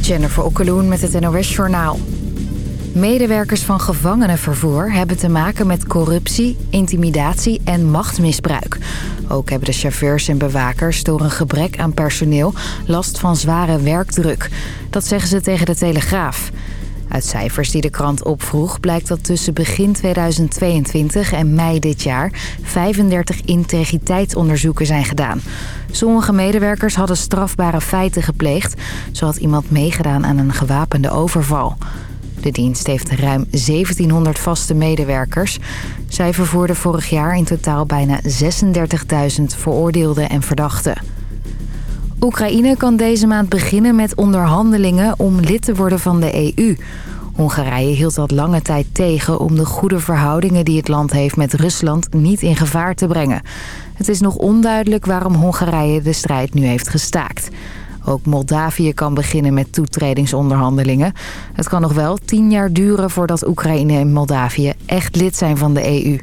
Jennifer Okkeloen met het NOS Journaal. Medewerkers van gevangenenvervoer hebben te maken met corruptie, intimidatie en machtsmisbruik. Ook hebben de chauffeurs en bewakers door een gebrek aan personeel last van zware werkdruk. Dat zeggen ze tegen de Telegraaf. Uit cijfers die de krant opvroeg blijkt dat tussen begin 2022 en mei dit jaar 35 integriteitsonderzoeken zijn gedaan. Sommige medewerkers hadden strafbare feiten gepleegd. Zo had iemand meegedaan aan een gewapende overval. De dienst heeft ruim 1700 vaste medewerkers. Zij vervoerden vorig jaar in totaal bijna 36.000 veroordeelden en verdachten. Oekraïne kan deze maand beginnen met onderhandelingen om lid te worden van de EU. Hongarije hield dat lange tijd tegen om de goede verhoudingen die het land heeft met Rusland niet in gevaar te brengen. Het is nog onduidelijk waarom Hongarije de strijd nu heeft gestaakt. Ook Moldavië kan beginnen met toetredingsonderhandelingen. Het kan nog wel tien jaar duren voordat Oekraïne en Moldavië echt lid zijn van de EU.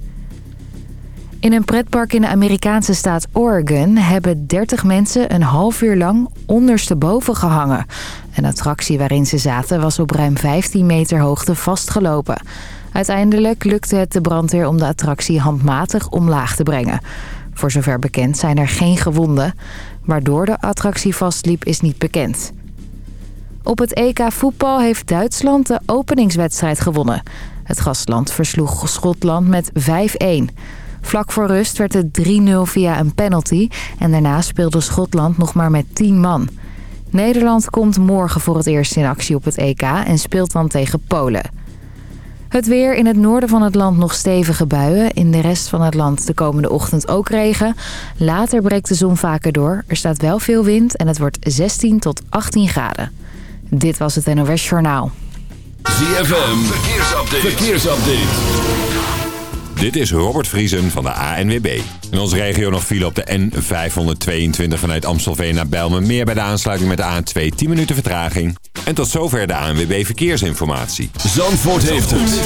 In een pretpark in de Amerikaanse staat Oregon hebben 30 mensen een half uur lang ondersteboven gehangen. Een attractie waarin ze zaten was op ruim 15 meter hoogte vastgelopen. Uiteindelijk lukte het de brandweer om de attractie handmatig omlaag te brengen. Voor zover bekend zijn er geen gewonden. Waardoor de attractie vastliep is niet bekend. Op het EK voetbal heeft Duitsland de openingswedstrijd gewonnen. Het gastland versloeg Schotland met 5-1. Vlak voor rust werd het 3-0 via een penalty... en daarna speelde Schotland nog maar met 10 man. Nederland komt morgen voor het eerst in actie op het EK... en speelt dan tegen Polen. Het weer in het noorden van het land nog stevige buien. In de rest van het land de komende ochtend ook regen. Later breekt de zon vaker door. Er staat wel veel wind en het wordt 16 tot 18 graden. Dit was het NOS Journaal. ZFM, verkeersupdate. verkeersupdate. Dit is Robert Vriesen van de ANWB. In onze regio nog file op de N522 vanuit Amstelveen naar Bijlmer. Meer bij de aansluiting met de A2 10 minuten vertraging. En tot zover de ANWB Verkeersinformatie. Zandvoort heeft het.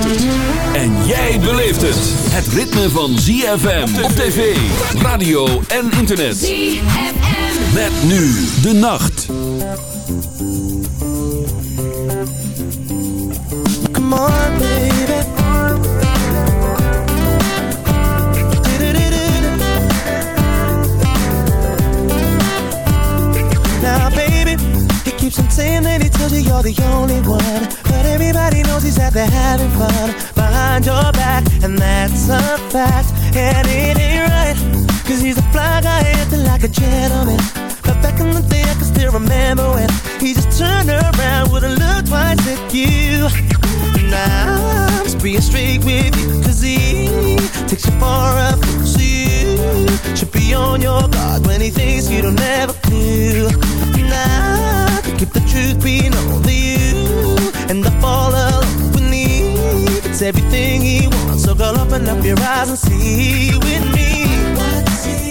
En jij beleeft het. Het ritme van ZFM op tv, radio en internet. ZFM. Met nu de nacht. Come on baby. Keeps on saying that he tells you you're the only one. But everybody knows he's out there having fun. Behind your back, and that's a fact. And it ain't right Cause he's a fly guy acting like a gentleman. But back in the day I can still remember when He just turned around, wouldn't look twice at you. Now I'm just being straight with you Cause he takes you far up So you should be on your guard When he thinks you don't ever do Now Keep the truth between only you. And I fall alone beneath It's everything he wants So girl open up your eyes and see with me. What is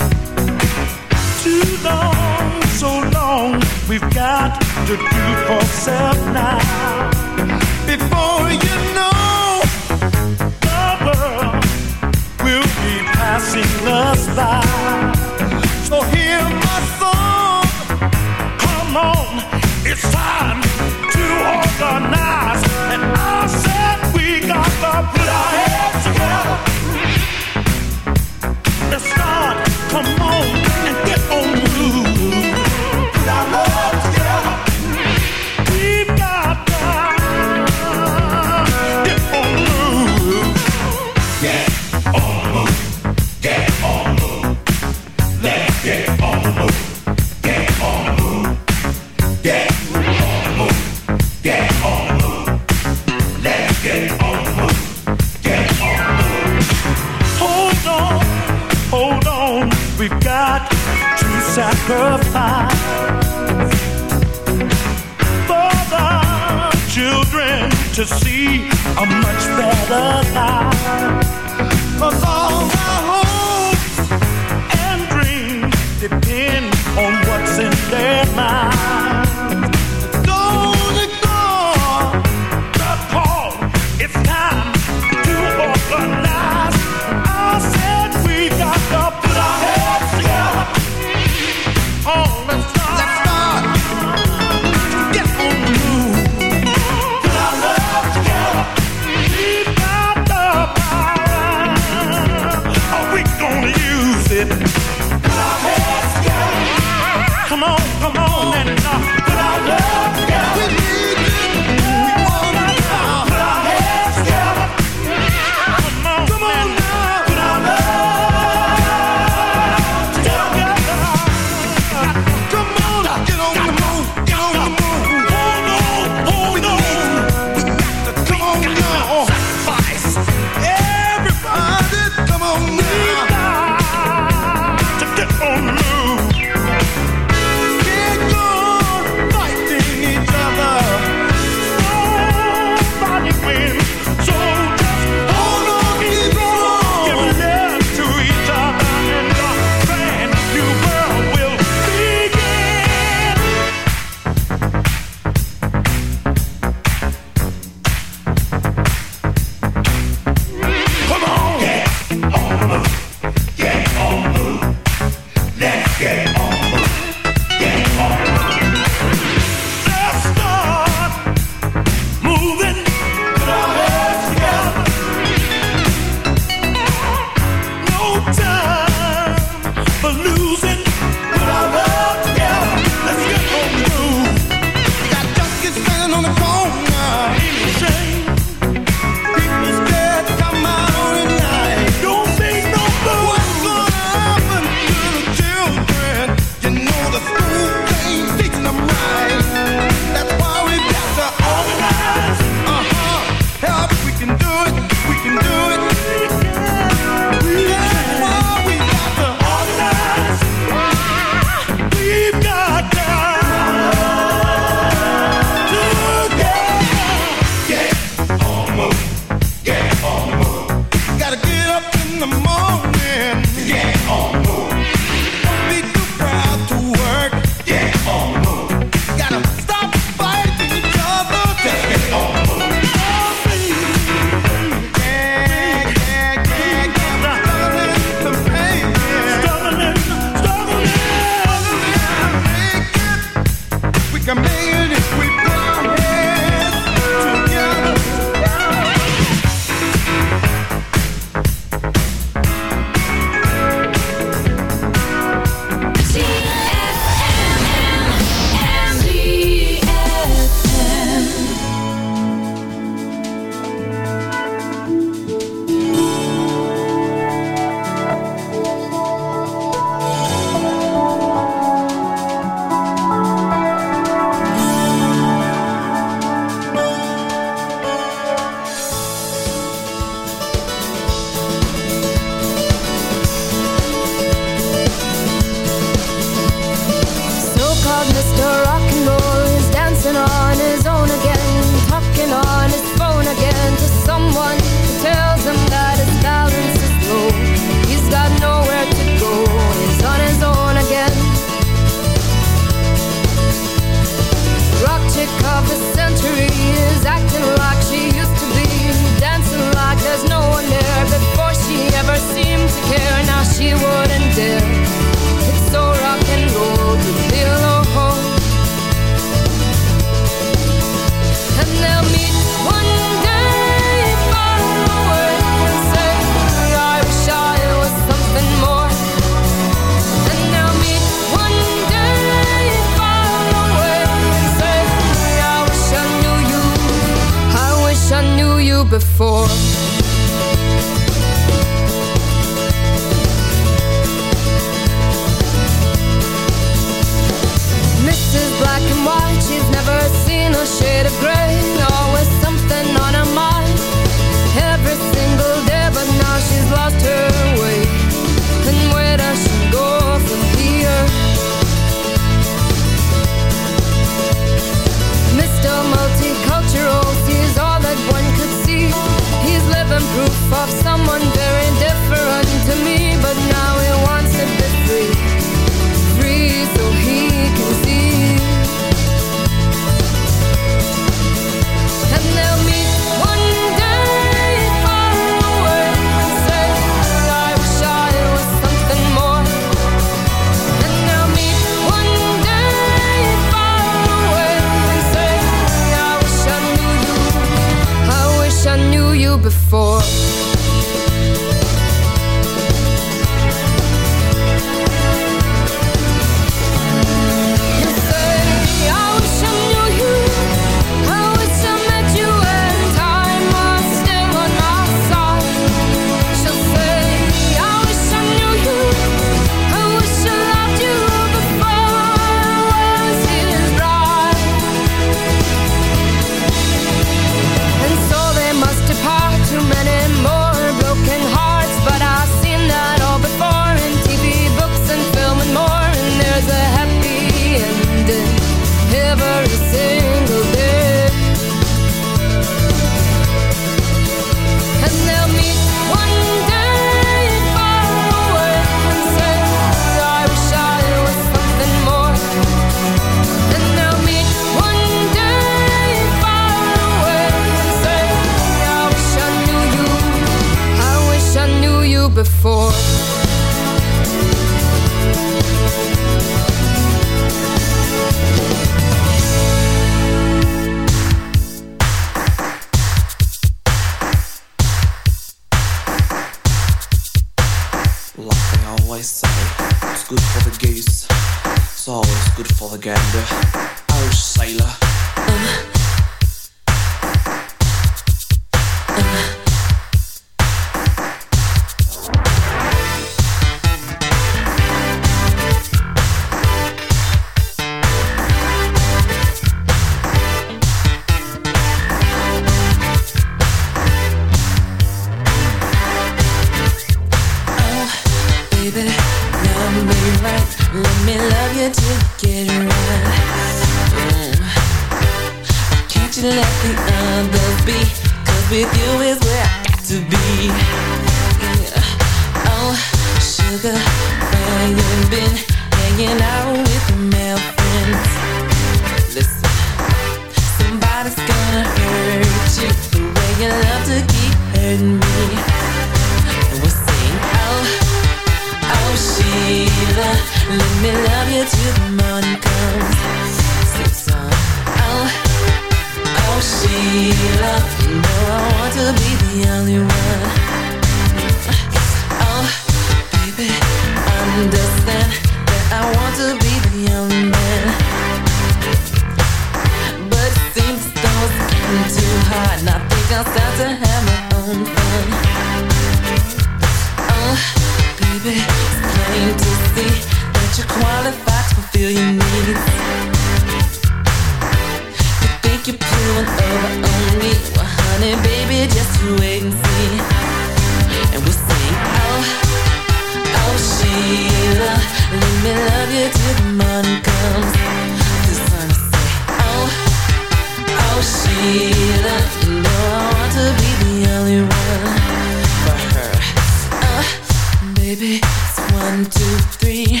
One, two, three.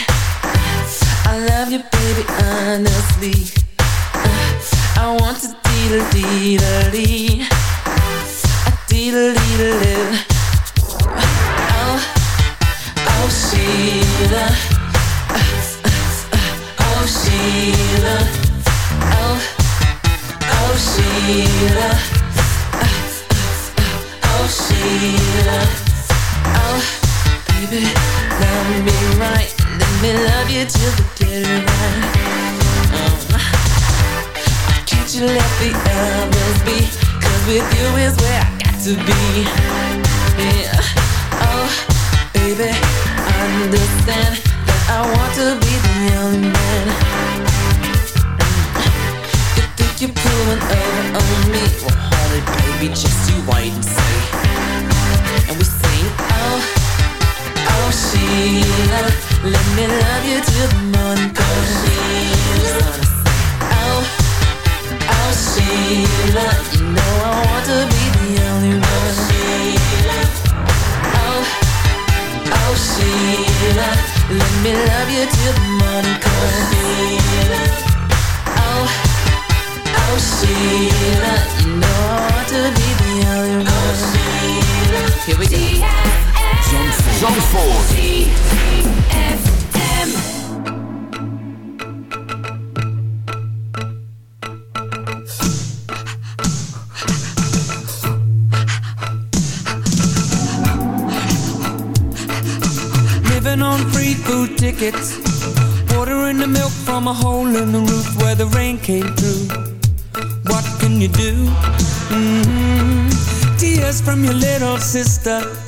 I love you, baby, honestly. I want to deedle deedle dee. I deedle deedle live. Oh, oh, Sheila. Oh, Sheila. Oh, oh, Sheila. Oh, Sheila. Oh. Baby, love me right Let me love you till the dead of night can't you let the others with you is where I got to be. Yeah, oh Baby, understand That I want to be the man. You think you're pulling over on me? Well, honey, baby, just you wait and see. And we sing, oh oh, Sheila, let me love you till the morning comes. Sheila, oh, oh, Sheila, you know I want to be the only one. Sheila, oh, oh, Sheila, let me love you till the morning comes. Sheila, oh, oh, Sheila, you know I want to be the only one. Here we go. Zandvoort. Living on free food tickets. Water in the milk from a hole in the roof where the rain came through. What can you do? hmm Tears from your little sister.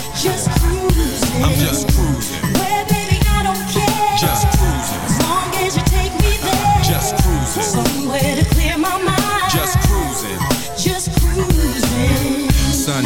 Just cruising,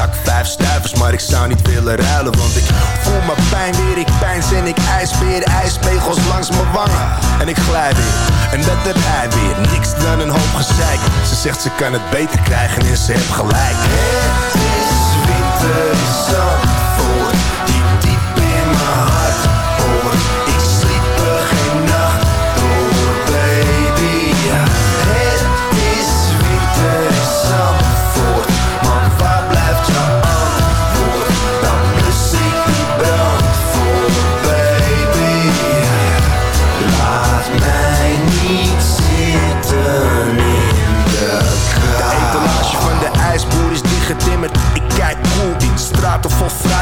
zak. Vijf stuivers, maar ik zou niet willen ruilen. Want ik voel mijn pijn weer, ik pijns en ik ijsbeer. Ijspegels langs mijn wangen en ik glij weer. En dat heb hij weer, niks dan een hoop gezeik. Ze zegt ze kan het beter krijgen en ze heeft gelijk. Het is winter in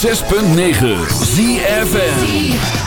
106.9 ZFN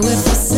we're fussing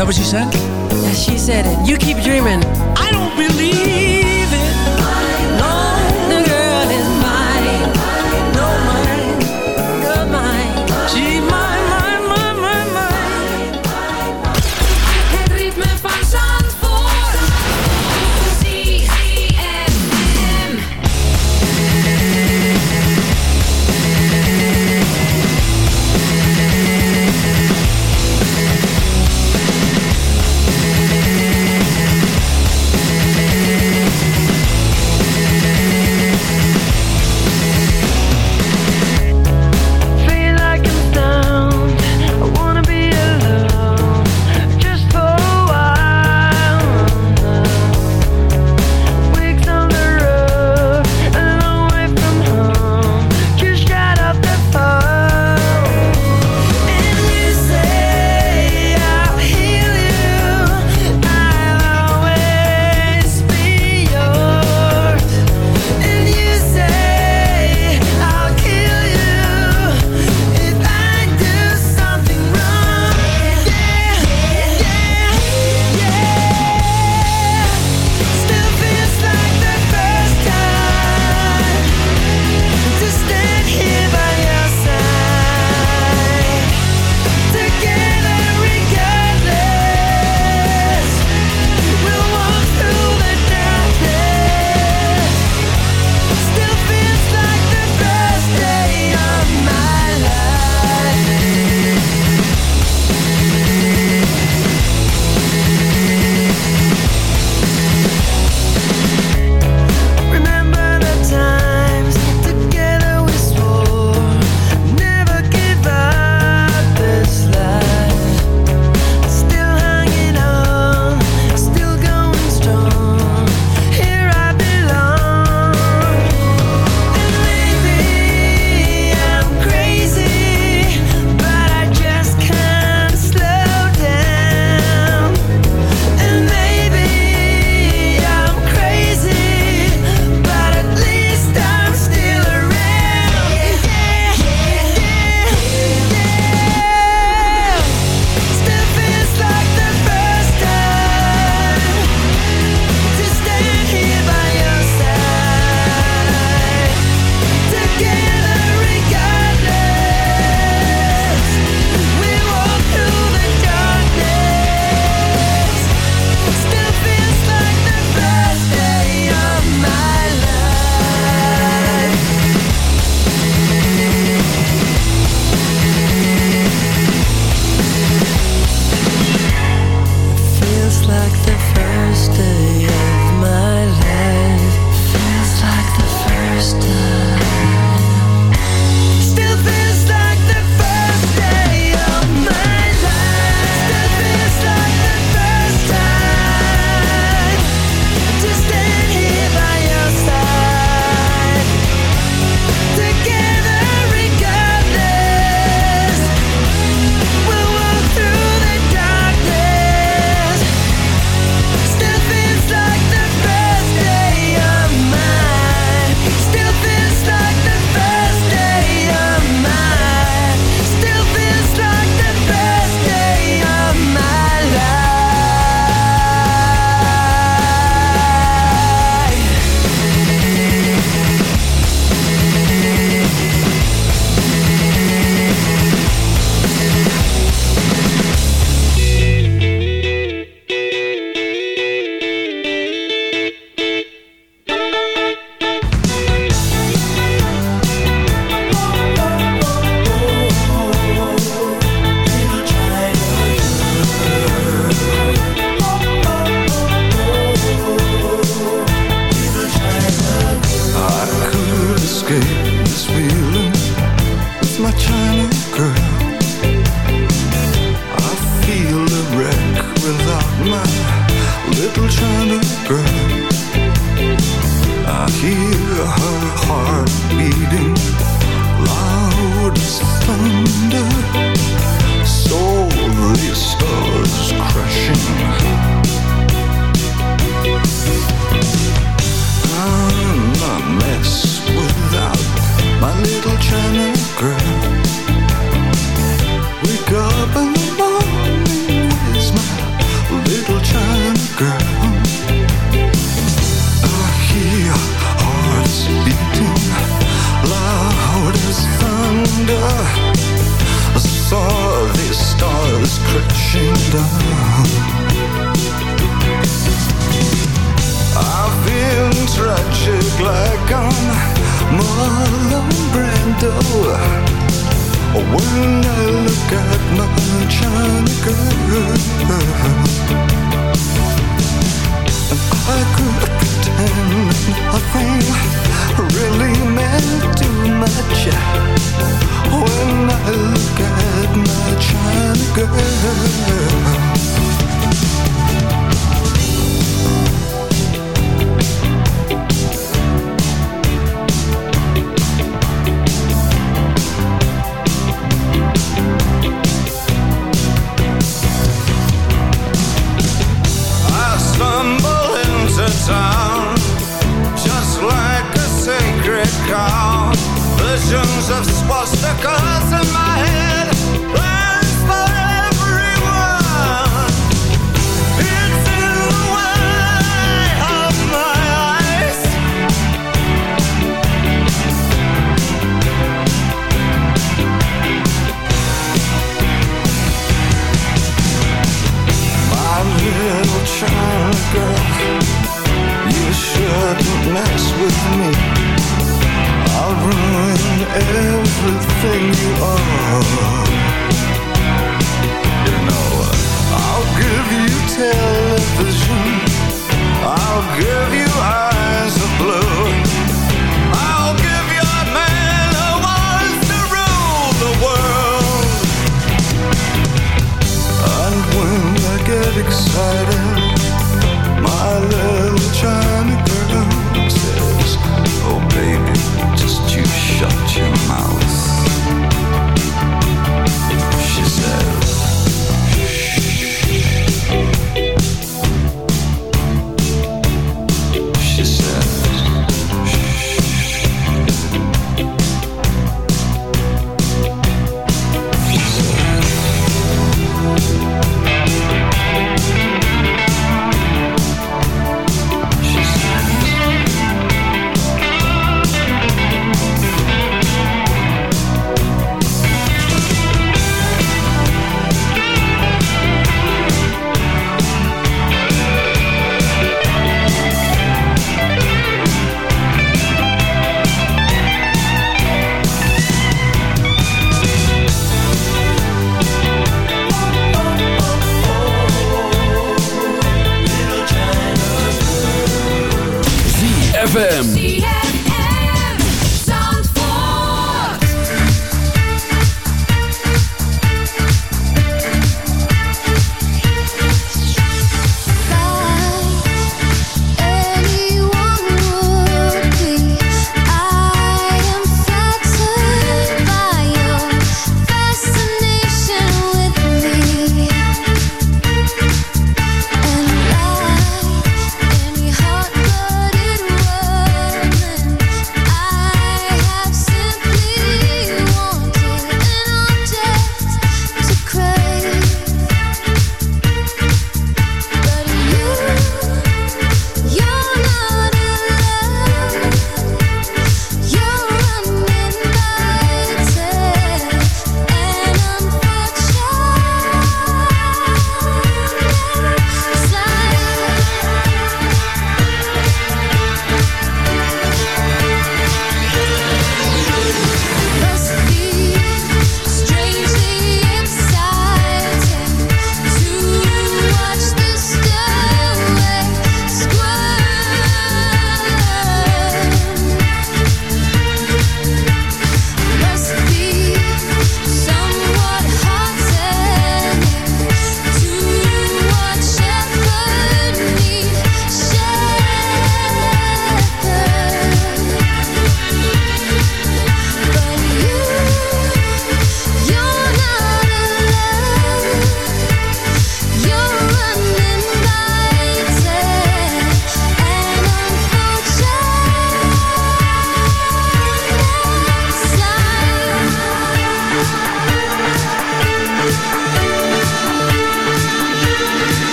that what she said? Yeah, she said it. You keep dreaming. I don't believe.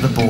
the board.